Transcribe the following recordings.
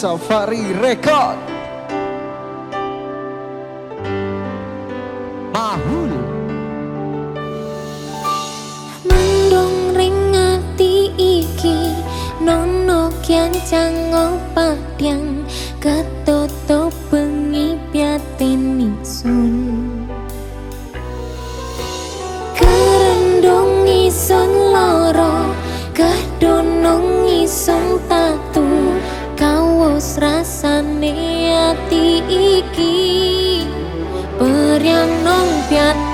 Safari Record. Mahul. Mendung ringati iki Nono kian cango patyang ketika ati iki. Periang nong piat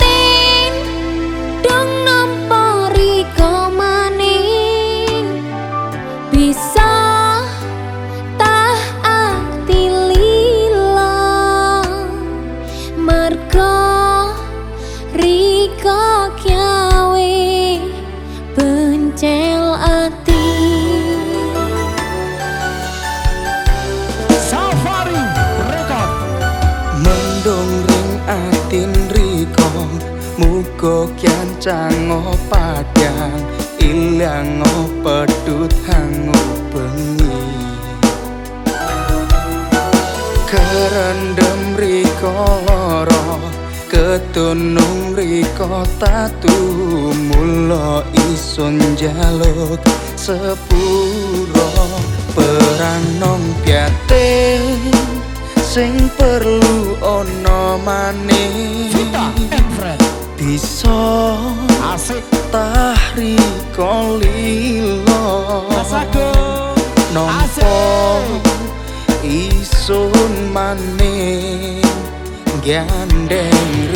go kian cang o ilang o pedut hang bengi. Kerendem riko loro ketunung riko tatu mulo ison jaluk sepuro. Perang nong piate sing perlu ana maning iso. Asik. Tahri kolilo. Asago. Nompo isun maning gandeng